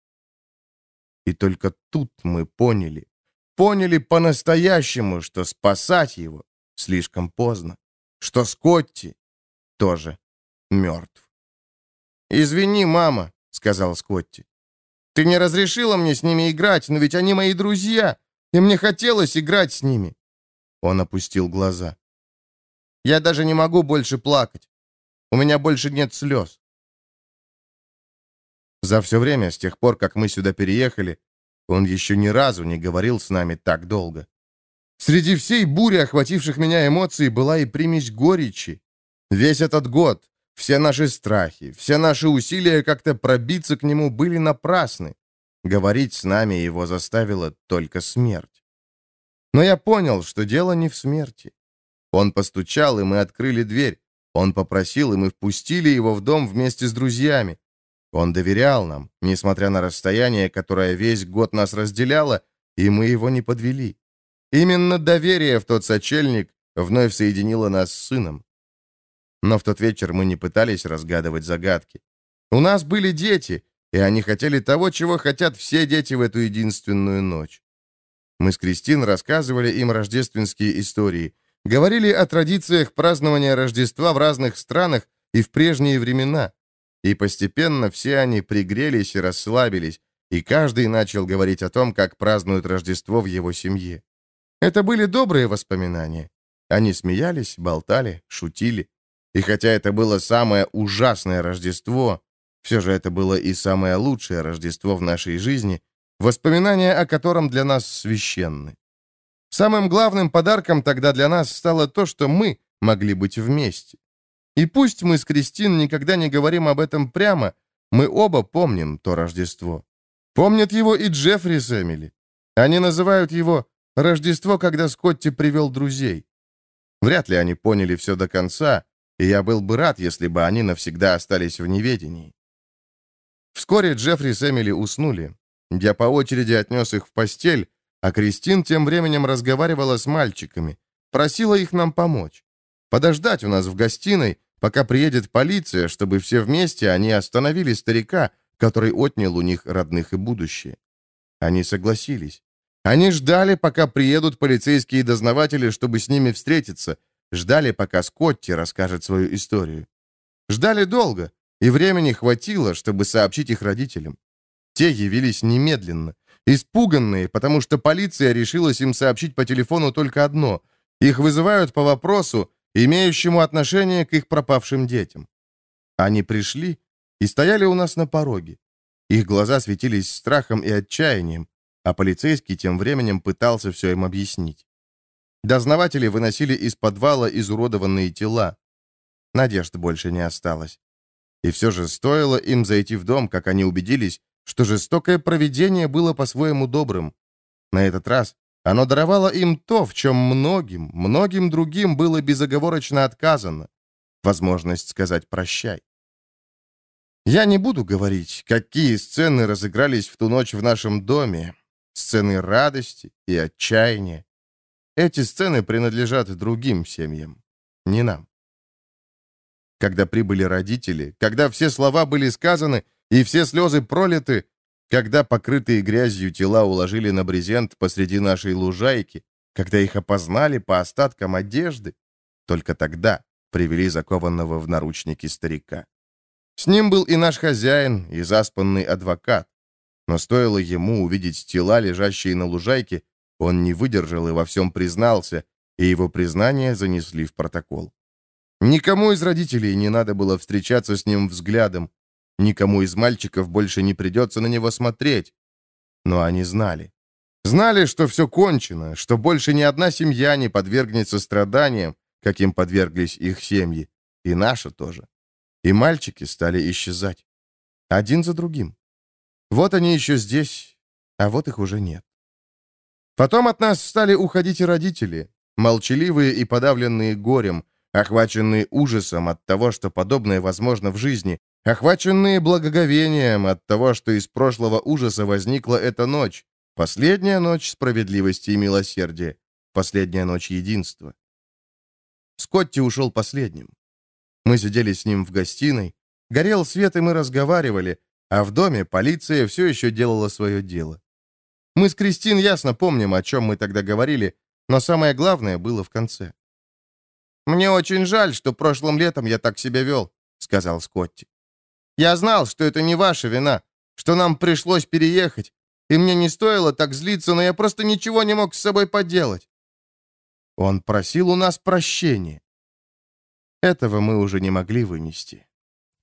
И только тут мы поняли, поняли по-настоящему, что спасать его слишком поздно, что Скотти тоже мертв. «Извини, мама», — сказал Скотти. «Ты не разрешила мне с ними играть, но ведь они мои друзья, и мне хотелось играть с ними». Он опустил глаза. «Я даже не могу больше плакать. У меня больше нет слез». За все время, с тех пор, как мы сюда переехали, он еще ни разу не говорил с нами так долго. Среди всей бури, охвативших меня эмоций, была и примесь горечи. Весь этот год, все наши страхи, все наши усилия как-то пробиться к нему были напрасны. Говорить с нами его заставила только смерть. Но я понял, что дело не в смерти. Он постучал, и мы открыли дверь. Он попросил, и мы впустили его в дом вместе с друзьями. Он доверял нам, несмотря на расстояние, которое весь год нас разделяло, и мы его не подвели. Именно доверие в тот сочельник вновь соединило нас с сыном. Но в тот вечер мы не пытались разгадывать загадки. У нас были дети, и они хотели того, чего хотят все дети в эту единственную ночь. Мы с Кристин рассказывали им рождественские истории, говорили о традициях празднования Рождества в разных странах и в прежние времена. И постепенно все они пригрелись и расслабились, и каждый начал говорить о том, как празднуют Рождество в его семье. Это были добрые воспоминания. Они смеялись, болтали, шутили. И хотя это было самое ужасное Рождество, все же это было и самое лучшее Рождество в нашей жизни, воспоминания о котором для нас священны. Самым главным подарком тогда для нас стало то, что мы могли быть вместе. И пусть мы с Кристин никогда не говорим об этом прямо, мы оба помним то Рождество. Помнят его и Джеффри с Эмили. Они называют его «Рождество, когда Скотти привел друзей». Вряд ли они поняли все до конца, и я был бы рад, если бы они навсегда остались в неведении. Вскоре Джеффри с Эмили уснули. Я по очереди отнес их в постель, а Кристин тем временем разговаривала с мальчиками, просила их нам помочь. Подождать у нас в гостиной, пока приедет полиция, чтобы все вместе они остановили старика, который отнял у них родных и будущее. Они согласились. Они ждали, пока приедут полицейские дознаватели, чтобы с ними встретиться, ждали, пока Скотти расскажет свою историю. Ждали долго, и времени хватило, чтобы сообщить их родителям. Те явились немедленно, испуганные, потому что полиция решилась им сообщить по телефону только одно. Их вызывают по вопросу, имеющему отношение к их пропавшим детям. Они пришли и стояли у нас на пороге. Их глаза светились страхом и отчаянием, а полицейский тем временем пытался все им объяснить. Дознаватели выносили из подвала изуродованные тела. Надежд больше не осталось. И все же стоило им зайти в дом, как они убедились, что жестокое провидение было по-своему добрым. На этот раз оно даровало им то, в чем многим, многим другим было безоговорочно отказано. Возможность сказать «прощай». Я не буду говорить, какие сцены разыгрались в ту ночь в нашем доме. Сцены радости и отчаяния. Эти сцены принадлежат другим семьям, не нам когда прибыли родители, когда все слова были сказаны и все слезы пролиты, когда покрытые грязью тела уложили на брезент посреди нашей лужайки, когда их опознали по остаткам одежды, только тогда привели закованного в наручники старика. С ним был и наш хозяин, и заспанный адвокат. Но стоило ему увидеть тела, лежащие на лужайке, он не выдержал и во всем признался, и его признание занесли в протокол. Никому из родителей не надо было встречаться с ним взглядом. Никому из мальчиков больше не придется на него смотреть. Но они знали. Знали, что все кончено, что больше ни одна семья не подвергнется страданиям, каким подверглись их семьи. И наша тоже. И мальчики стали исчезать. Один за другим. Вот они еще здесь, а вот их уже нет. Потом от нас стали уходить и родители, молчаливые и подавленные горем, охваченные ужасом от того, что подобное возможно в жизни, охваченные благоговением от того, что из прошлого ужаса возникла эта ночь, последняя ночь справедливости и милосердия, последняя ночь единства. Скотти ушел последним. Мы сидели с ним в гостиной, горел свет, и мы разговаривали, а в доме полиция все еще делала свое дело. Мы с Кристин ясно помним, о чем мы тогда говорили, но самое главное было в конце. «Мне очень жаль, что прошлым летом я так себя вел», — сказал Скотти. «Я знал, что это не ваша вина, что нам пришлось переехать, и мне не стоило так злиться, но я просто ничего не мог с собой поделать». Он просил у нас прощения. Этого мы уже не могли вынести.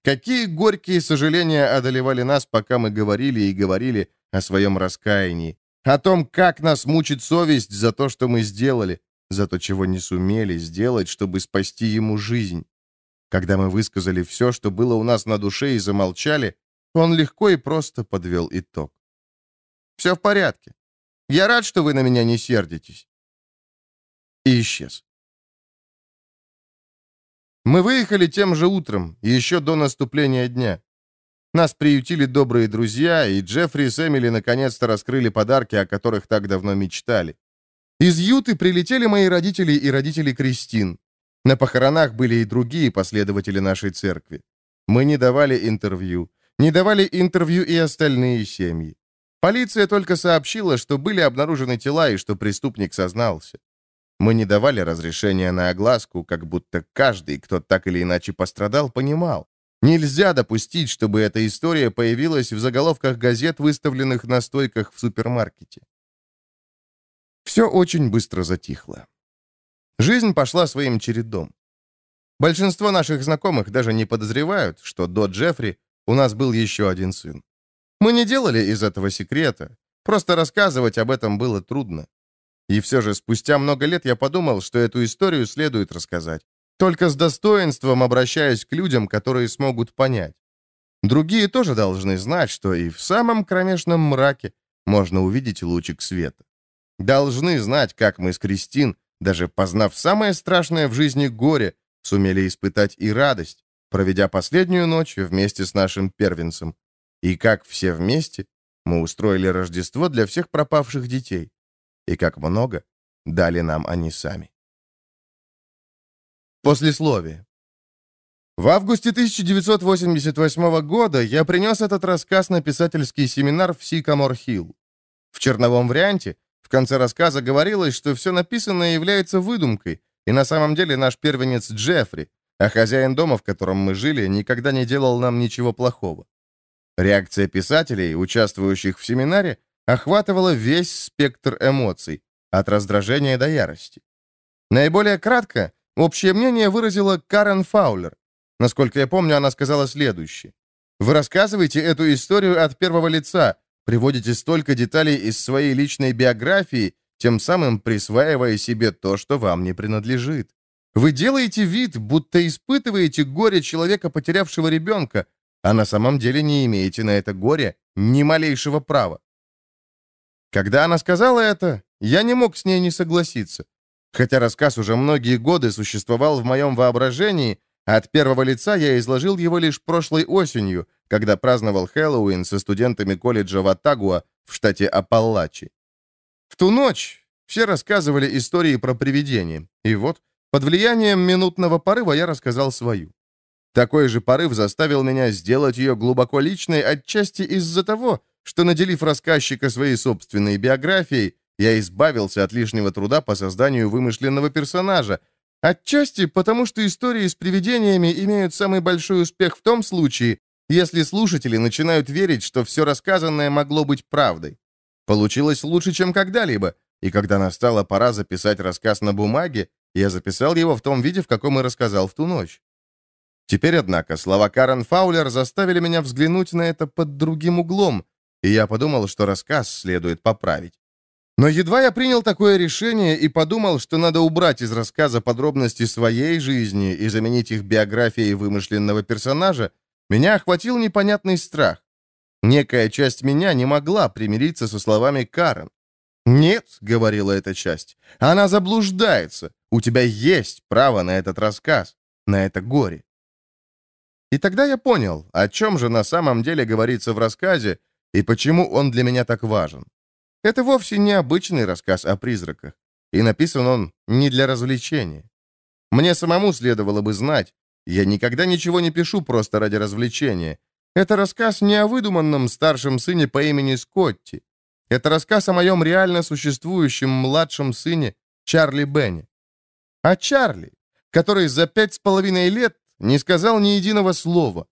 Какие горькие сожаления одолевали нас, пока мы говорили и говорили о своем раскаянии, о том, как нас мучит совесть за то, что мы сделали, за то, чего не сумели сделать, чтобы спасти ему жизнь. Когда мы высказали все, что было у нас на душе, и замолчали, он легко и просто подвел итог. «Все в порядке. Я рад, что вы на меня не сердитесь». И исчез. Мы выехали тем же утром, еще до наступления дня. Нас приютили добрые друзья, и Джеффри с Эмили наконец-то раскрыли подарки, о которых так давно мечтали. Из Юты прилетели мои родители и родители Кристин. На похоронах были и другие последователи нашей церкви. Мы не давали интервью. Не давали интервью и остальные семьи. Полиция только сообщила, что были обнаружены тела и что преступник сознался. Мы не давали разрешения на огласку, как будто каждый, кто так или иначе пострадал, понимал. Нельзя допустить, чтобы эта история появилась в заголовках газет, выставленных на стойках в супермаркете. Все очень быстро затихло. Жизнь пошла своим чередом. Большинство наших знакомых даже не подозревают, что до Джеффри у нас был еще один сын. Мы не делали из этого секрета, просто рассказывать об этом было трудно. И все же спустя много лет я подумал, что эту историю следует рассказать. Только с достоинством обращаясь к людям, которые смогут понять. Другие тоже должны знать, что и в самом кромешном мраке можно увидеть лучик света. Должны знать, как мы с Кристин, даже познав самое страшное в жизни горе, сумели испытать и радость, проведя последнюю ночь вместе с нашим первенцем. И как все вместе мы устроили Рождество для всех пропавших детей. И как много дали нам они сами. Послесловие. В августе 1988 года я принес этот рассказ на писательский семинар в Сикамор-Хилл. В черновом варианте в конце рассказа говорилось, что все написанное является выдумкой, и на самом деле наш первенец Джеффри, а хозяин дома, в котором мы жили, никогда не делал нам ничего плохого. Реакция писателей, участвующих в семинаре, охватывала весь спектр эмоций, от раздражения до ярости. Наиболее кратко, Общее мнение выразила Карен Фаулер. Насколько я помню, она сказала следующее. «Вы рассказываете эту историю от первого лица, приводите столько деталей из своей личной биографии, тем самым присваивая себе то, что вам не принадлежит. Вы делаете вид, будто испытываете горе человека, потерявшего ребенка, а на самом деле не имеете на это горе ни малейшего права. Когда она сказала это, я не мог с ней не согласиться. Хотя рассказ уже многие годы существовал в моем воображении, от первого лица я изложил его лишь прошлой осенью, когда праздновал Хэллоуин со студентами колледжа Ватагуа в штате Апалачи. В ту ночь все рассказывали истории про привидения, и вот, под влиянием минутного порыва я рассказал свою. Такой же порыв заставил меня сделать ее глубоко личной отчасти из-за того, что, наделив рассказчика своей собственной биографией, я избавился от лишнего труда по созданию вымышленного персонажа. Отчасти потому, что истории с привидениями имеют самый большой успех в том случае, если слушатели начинают верить, что все рассказанное могло быть правдой. Получилось лучше, чем когда-либо, и когда настала пора записать рассказ на бумаге, я записал его в том виде, в каком и рассказал в ту ночь. Теперь, однако, слова Карен Фаулер заставили меня взглянуть на это под другим углом, и я подумал, что рассказ следует поправить. Но едва я принял такое решение и подумал, что надо убрать из рассказа подробности своей жизни и заменить их биографией вымышленного персонажа, меня охватил непонятный страх. Некая часть меня не могла примириться со словами Карен. «Нет», — говорила эта часть, — «она заблуждается. У тебя есть право на этот рассказ, на это горе». И тогда я понял, о чем же на самом деле говорится в рассказе и почему он для меня так важен. Это вовсе не обычный рассказ о призраках, и написан он не для развлечения. Мне самому следовало бы знать, я никогда ничего не пишу просто ради развлечения. Это рассказ не о выдуманном старшем сыне по имени Скотти. Это рассказ о моем реально существующем младшем сыне Чарли Бенни. О Чарли, который за пять с половиной лет не сказал ни единого слова.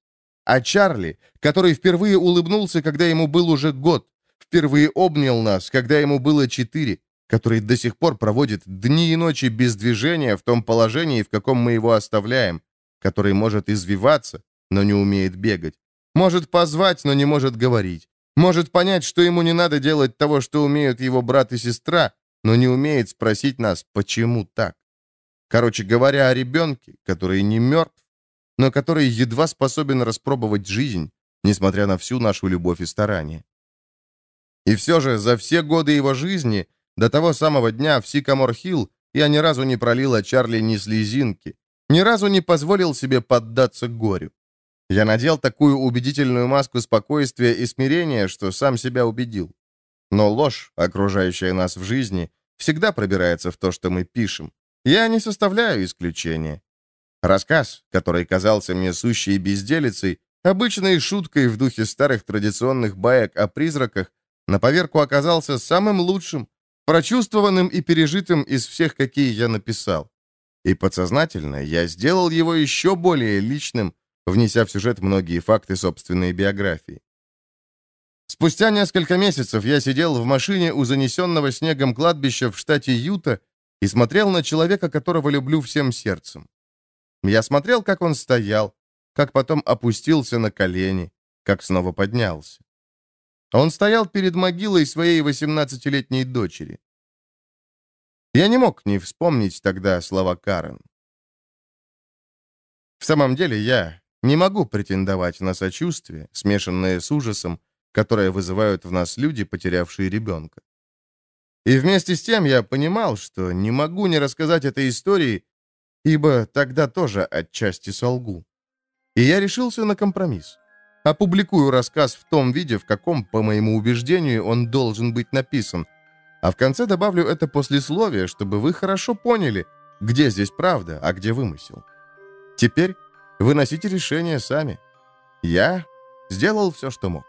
О Чарли, который впервые улыбнулся, когда ему был уже год, впервые обнял нас, когда ему было четыре, который до сих пор проводит дни и ночи без движения в том положении, в каком мы его оставляем, который может извиваться, но не умеет бегать, может позвать, но не может говорить, может понять, что ему не надо делать того, что умеют его брат и сестра, но не умеет спросить нас, почему так. Короче говоря, о ребенке, который не мертв, но который едва способен распробовать жизнь, несмотря на всю нашу любовь и старание. И все же за все годы его жизни, до того самого дня в Сикамор-Хилл, я ни разу не пролил о Чарли ни слезинки. Ни разу не позволил себе поддаться горю. Я надел такую убедительную маску спокойствия и смирения, что сам себя убедил. Но ложь, окружающая нас в жизни, всегда пробирается в то, что мы пишем. Я не составляю исключения. Рассказ, который казался мне сущей безделицей, обычной шуткой в духе старых традиционных баек о призраках, на поверку оказался самым лучшим, прочувствованным и пережитым из всех, какие я написал. И подсознательно я сделал его еще более личным, внеся в сюжет многие факты собственной биографии. Спустя несколько месяцев я сидел в машине у занесенного снегом кладбища в штате Юта и смотрел на человека, которого люблю всем сердцем. Я смотрел, как он стоял, как потом опустился на колени, как снова поднялся. Он стоял перед могилой своей 18-летней дочери. Я не мог не вспомнить тогда слова Карен. В самом деле я не могу претендовать на сочувствие, смешанное с ужасом, которое вызывают в нас люди, потерявшие ребенка. И вместе с тем я понимал, что не могу не рассказать этой истории, ибо тогда тоже отчасти солгу. И я решился на компромисс. Опубликую рассказ в том виде, в каком, по моему убеждению, он должен быть написан. А в конце добавлю это послесловие, чтобы вы хорошо поняли, где здесь правда, а где вымысел. Теперь выносите решение сами. Я сделал все, что мог.